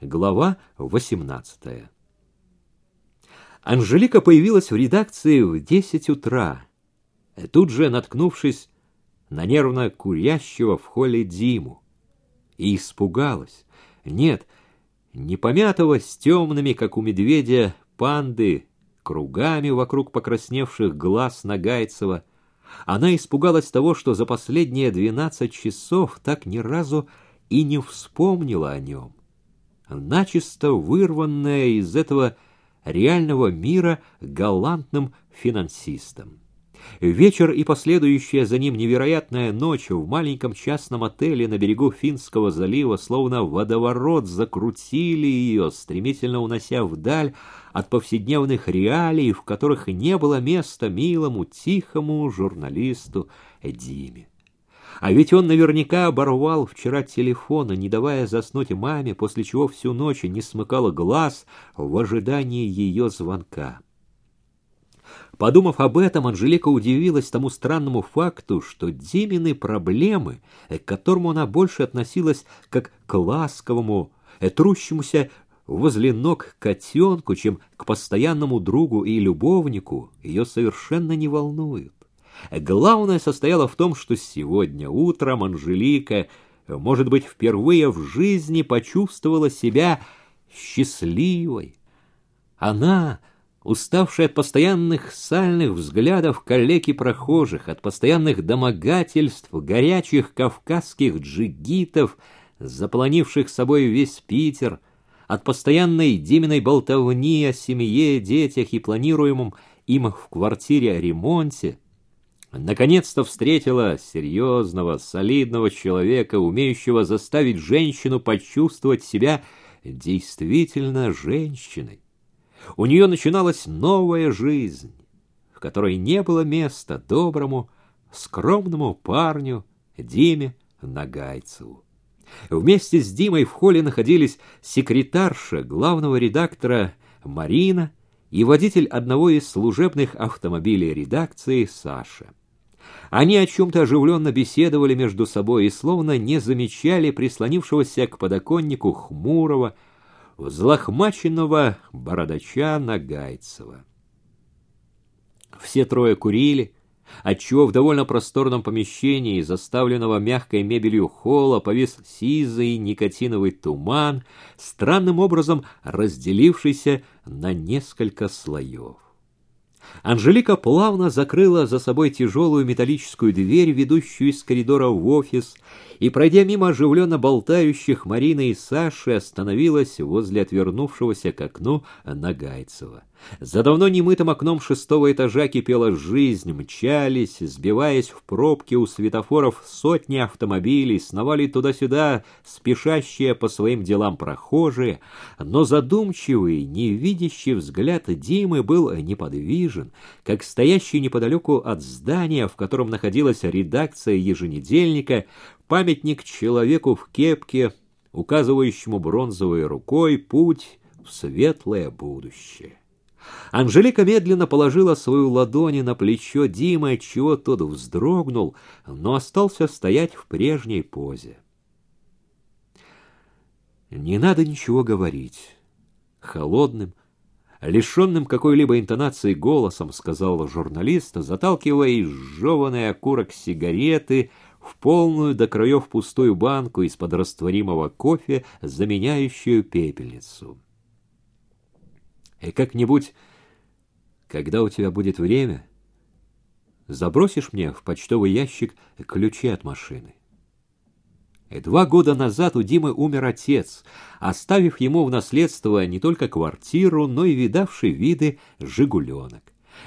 глава 18. Анжелика появилась в редакции в десять утра, тут же наткнувшись на нервно курящего в холле Диму, и испугалась. Нет, не помятого с темными, как у медведя, панды, кругами вокруг покрасневших глаз Нагайцева. Она испугалась того, что за последние двенадцать часов так ни разу и не вспомнила о нем. Начисто вырванная из этого реального мира галантным финансистом. Вечер и последующая за ним невероятная ночь в маленьком частном отеле на берегу Финского залива словно водоворот закрутили ее, стремительно унося вдаль от повседневных реалий, в которых не было места милому, тихому журналисту Диме. А ведь он наверняка оборвал вчера телефона, не давая заснуть маме, после чего всю ночь не смыкала глаз в ожидании ее звонка. Подумав об этом, Анжелика удивилась тому странному факту, что Димины проблемы, к которому она больше относилась как к ласковому, трущемуся возле ног котенку, чем к постоянному другу и любовнику, ее совершенно не волнуют. Главное состояло в том, что сегодня утром Анжелика, может быть, впервые в жизни почувствовала себя счастливой. Она уставший от постоянных сальных взглядов коллег и прохожих, от постоянных домогательств горячих кавказских джигитов, заполонивших собой весь Питер, от постоянной Диминой болтовни о семье, детях и планируемом им в квартире ремонте, наконец-то встретила серьезного, солидного человека, умеющего заставить женщину почувствовать себя действительно женщиной. У нее начиналась новая жизнь, в которой не было места доброму, скромному парню Диме Нагайцеву. Вместе с Димой в холле находились секретарша главного редактора Марина и водитель одного из служебных автомобилей редакции Саша. Они о чем-то оживленно беседовали между собой и словно не замечали прислонившегося к подоконнику хмурого, взлохмаченного бородача Нагайцева. Все трое курили, отчего в довольно просторном помещении, заставленного мягкой мебелью холла, повис сизый никотиновый туман, странным образом разделившийся на несколько слоев. Анжелика плавно закрыла за собой тяжелую металлическую дверь, ведущую из коридора в офис, и, пройдя мимо оживленно болтающих Марины и Саши, остановилась возле отвернувшегося к окну Нагайцева. За давно немытым окном шестого этажа кипела жизнь, мчались, сбиваясь в пробки у светофоров сотни автомобилей, сновали туда-сюда спешащие по своим делам прохожие, но задумчивый, невидящий взгляд Димы был неподвижен, как стоящий неподалеку от здания, в котором находилась редакция еженедельника, памятник человеку в кепке, указывающему бронзовой рукой путь в светлое будущее. Анжелика медленно положила свою ладонь на плечо Димы, отчего тот вздрогнул, но остался стоять в прежней позе. «Не надо ничего говорить». Холодным, лишенным какой-либо интонации голосом сказал журналист, заталкивая изжеванный окурок сигареты в полную до краев пустую банку из-под растворимого кофе, заменяющую пепельницу. И как-нибудь, когда у тебя будет время, забросишь мне в почтовый ящик ключи от машины. И два года назад у Димы умер отец, оставив ему в наследство не только квартиру, но и видавший виды «Жигуленок».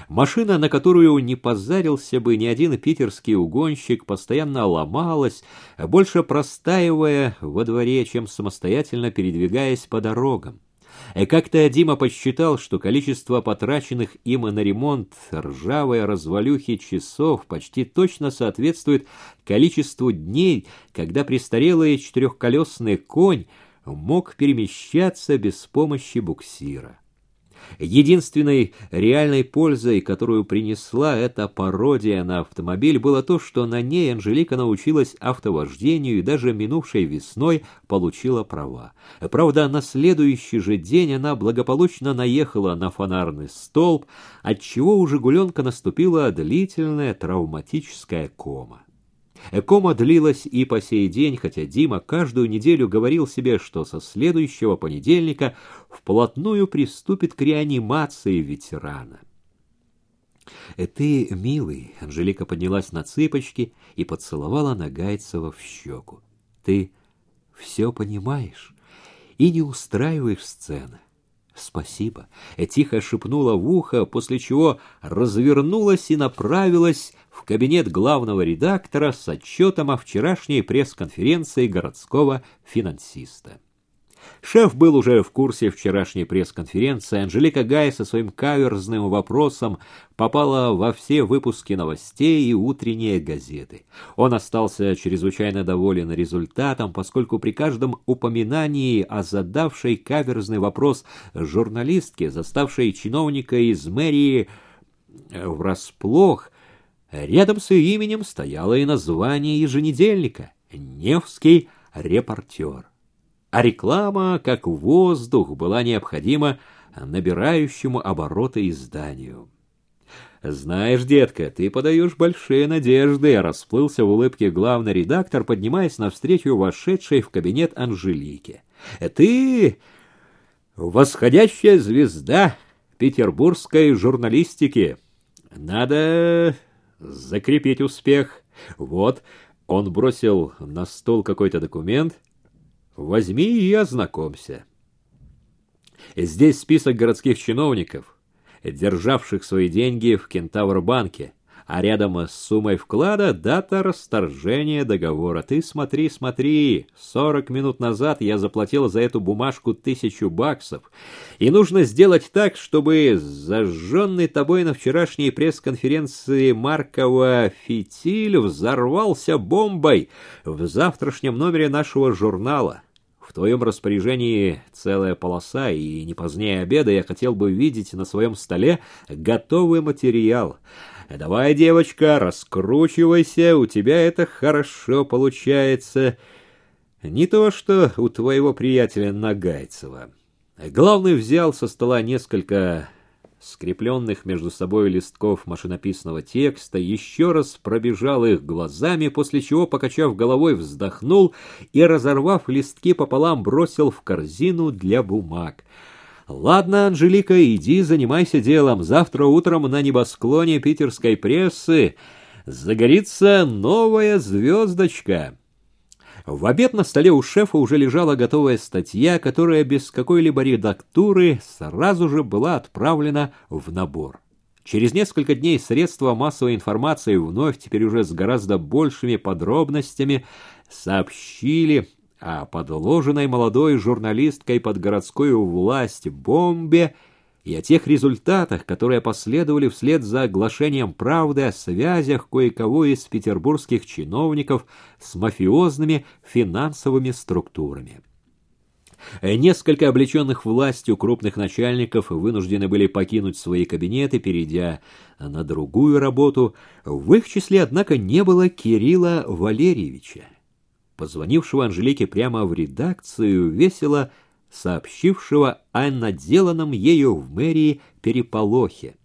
Машина, на которую не позарился бы ни один питерский угонщик, постоянно ломалась, больше простаивая во дворе, чем самостоятельно передвигаясь по дорогам. И как-то Дима подсчитал, что количество потраченных им на ремонт ржавой развалюхи часов почти точно соответствует количеству дней, когда престарелый четырехколесный конь мог перемещаться без помощи буксира. Единственной реальной пользой, которую принесла эта пародия на автомобиль, было то, что на ней Анжелика научилась автовождению и даже минувшей весной получила права. Правда, на следующий же день она благополучно наехала на фонарный столб, отчего у «Жигуленка» наступила длительная травматическая кома. Кома длилась и по сей день, хотя Дима каждую неделю говорил себе, что со следующего понедельника вплотную приступит к реанимации ветерана. «Э, «Ты, милый», — Анжелика поднялась на цыпочки и поцеловала Нагайцева в щеку. «Ты все понимаешь и не устраиваешь сцены. «Спасибо», — тихо шепнула в ухо, после чего развернулась и направилась в кабинет главного редактора с отчетом о вчерашней пресс-конференции городского финансиста. Шеф был уже в курсе вчерашней пресс-конференции. Анжелика Гай со своим каверзным вопросом попала во все выпуски новостей и утренние газеты. Он остался чрезвычайно доволен результатом, поскольку при каждом упоминании о задавшей каверзный вопрос журналистке, заставшей чиновника из мэрии врасплох, рядом с ее именем стояло и название еженедельника «Невский репортер» а реклама, как воздух, была необходима набирающему обороты изданию. «Знаешь, детка, ты подаешь большие надежды», — расплылся в улыбке главный редактор, поднимаясь навстречу вошедшей в кабинет Анжелике. «Ты восходящая звезда петербургской журналистики. Надо закрепить успех. Вот, он бросил на стол какой-то документ — Возьми и ознакомься. Здесь список городских чиновников, державших свои деньги в Кентавр-банке а рядом с суммой вклада дата расторжения договора. Ты смотри, смотри, сорок минут назад я заплатил за эту бумажку тысячу баксов, и нужно сделать так, чтобы зажженный тобой на вчерашней пресс-конференции Маркова фитиль взорвался бомбой в завтрашнем номере нашего журнала. В твоем распоряжении целая полоса, и не позднее обеда я хотел бы видеть на своем столе готовый материал. Давай, девочка, раскручивайся, у тебя это хорошо получается. Не то, что у твоего приятеля Нагайцева. Главный взял со стола несколько скрепленных между собой листков машинописного текста, еще раз пробежал их глазами, после чего, покачав головой, вздохнул и, разорвав листки пополам, бросил в корзину для бумаг. «Ладно, Анжелика, иди занимайся делом. Завтра утром на небосклоне питерской прессы загорится новая звездочка». В обед на столе у шефа уже лежала готовая статья, которая без какой-либо редактуры сразу же была отправлена в набор. Через несколько дней средства массовой информации вновь, теперь уже с гораздо большими подробностями, сообщили о подложенной молодой журналисткой под городскую власть бомбе и о тех результатах, которые последовали вслед за оглашением правды о связях кое-кого из петербургских чиновников с мафиозными финансовыми структурами. Несколько облеченных властью крупных начальников вынуждены были покинуть свои кабинеты, перейдя на другую работу. В их числе, однако, не было Кирилла Валерьевича, позвонившего Анжелике прямо в редакцию, весело сообщившего о наделанном ею в мэрии переполохе.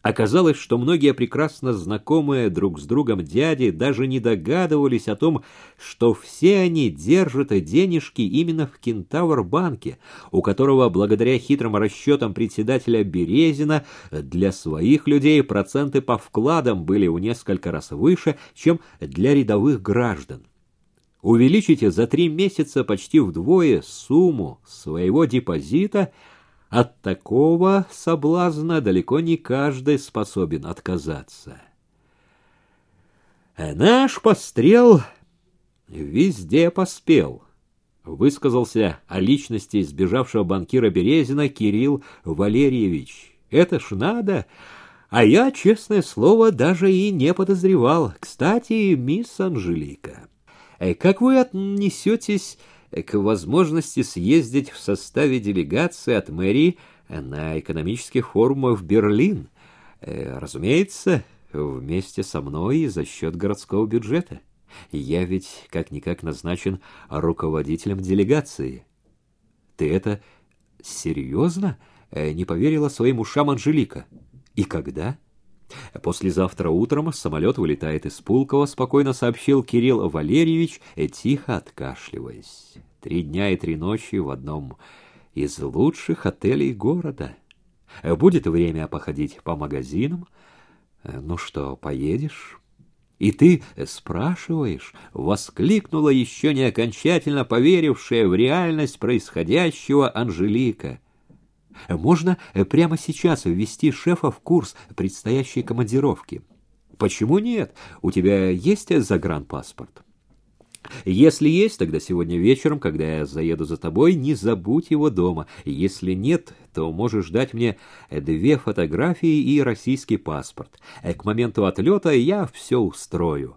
Оказалось, что многие прекрасно знакомые друг с другом дяди даже не догадывались о том, что все они держат денежки именно в Кентавр-банке, у которого, благодаря хитрым расчетам председателя Березина, для своих людей проценты по вкладам были в несколько раз выше, чем для рядовых граждан увеличите за три месяца почти вдвое сумму своего депозита, от такого соблазна далеко не каждый способен отказаться. Наш пострел везде поспел, высказался о личности сбежавшего банкира Березина Кирилл Валерьевич. Это ж надо, а я, честное слово, даже и не подозревал. Кстати, мисс Анжелика, Э, как вы отнесетесь к возможности съездить в составе делегации от мэрии на экономический форум в Берлин. Э, разумеется, вместе со мной и за счет городского бюджета. Я ведь как-никак назначен руководителем делегации. Ты это серьезно? Э, не поверила своим ушам Анжелика. И когда? Послезавтра утром самолет вылетает из Пулково, спокойно сообщил Кирилл Валерьевич, тихо откашливаясь. Три дня и три ночи в одном из лучших отелей города. Будет время походить по магазинам. Ну что, поедешь? И ты спрашиваешь, воскликнула еще не окончательно поверившая в реальность происходящего Анжелика. Можно прямо сейчас ввести шефа в курс предстоящей командировки. Почему нет? У тебя есть загранпаспорт? Если есть, тогда сегодня вечером, когда я заеду за тобой, не забудь его дома. Если нет, то можешь дать мне две фотографии и российский паспорт. К моменту отлета я все устрою.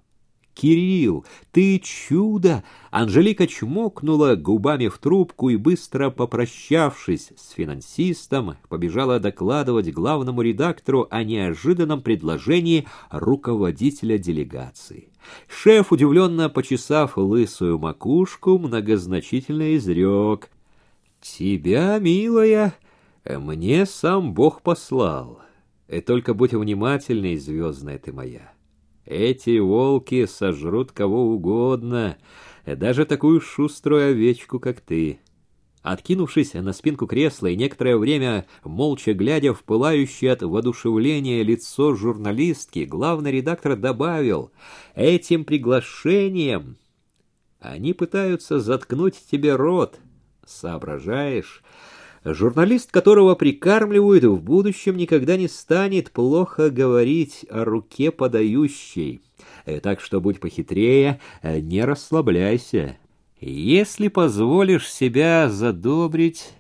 «Кирилл, ты чудо!» Анжелика чмокнула губами в трубку и, быстро попрощавшись с финансистом, побежала докладывать главному редактору о неожиданном предложении руководителя делегации. Шеф, удивленно почесав лысую макушку, многозначительно изрек. «Тебя, милая, мне сам Бог послал. И только будь внимательной, звездная ты моя». Эти волки сожрут кого угодно, даже такую шуструю овечку, как ты. Откинувшись на спинку кресла и некоторое время молча глядя в пылающее от воодушевления лицо журналистки, главный редактор добавил, «Этим приглашением они пытаются заткнуть тебе рот. Соображаешь?» Журналист, которого прикармливают, в будущем никогда не станет плохо говорить о руке подающей. Э, так что будь похитрее, э, не расслабляйся. Если позволишь себя задобрить,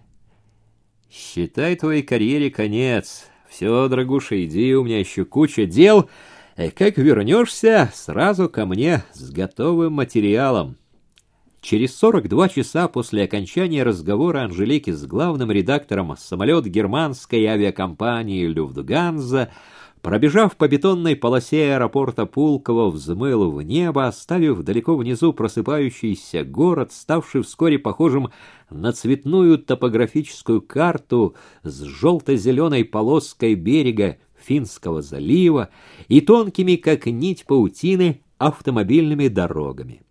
считай твоей карьере конец. Все, дорогуша, иди, у меня еще куча дел. Э, как вернешься, сразу ко мне с готовым материалом. Через 42 часа после окончания разговора Анжелики с главным редактором самолет германской авиакомпании «Люфтганза», пробежав по бетонной полосе аэропорта Пулково, взмыл в небо, оставив далеко внизу просыпающийся город, ставший вскоре похожим на цветную топографическую карту с желто-зеленой полоской берега Финского залива и тонкими, как нить паутины, автомобильными дорогами.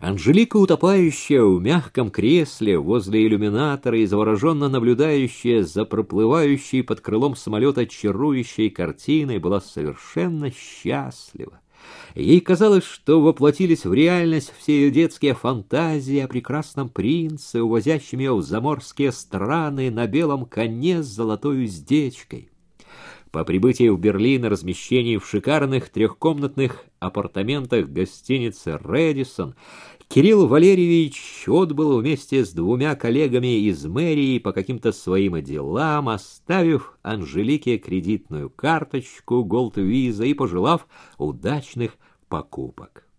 Анжелика, утопающая в мягком кресле возле иллюминатора и завороженно наблюдающая за проплывающей под крылом самолета чарующей картиной, была совершенно счастлива. Ей казалось, что воплотились в реальность все ее детские фантазии о прекрасном принце, увозящем ее в заморские страны на белом коне с золотой уздечкой. По прибытии в Берлин размещении в шикарных трехкомнатных апартаментах гостиницы «Редисон» Кирилл Валерьевич отбыл вместе с двумя коллегами из мэрии по каким-то своим делам, оставив Анжелике кредитную карточку Голд Виза и пожелав удачных покупок.